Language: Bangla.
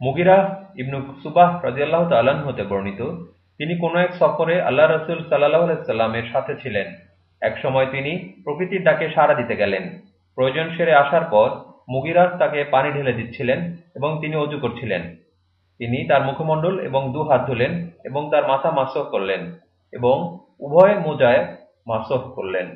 মুগিরা ইবনু সুবাহ রাজিয়াল্লাহ তাল্লাহ্ন হতে বর্ণিত, তিনি কোনো এক সফরে আল্লাহ রসুল সাল্লাহ সাল্লামের সাথে ছিলেন। এক সময় তিনি প্রকৃতির ডাকে সাড়া দিতে গেলেন। প্রয়োজন সেরে আসার পর মুগিরাজ তাকে পানি ঢেলে দিচ্ছিলেন এবং তিনি অজু করছিলেন। তিনি তার মুখমণ্ডল এবং দু হাত ধুলেন এবং তার মাথা মাসক করলেন এবং উভয় মোজায় মাসক করলেন।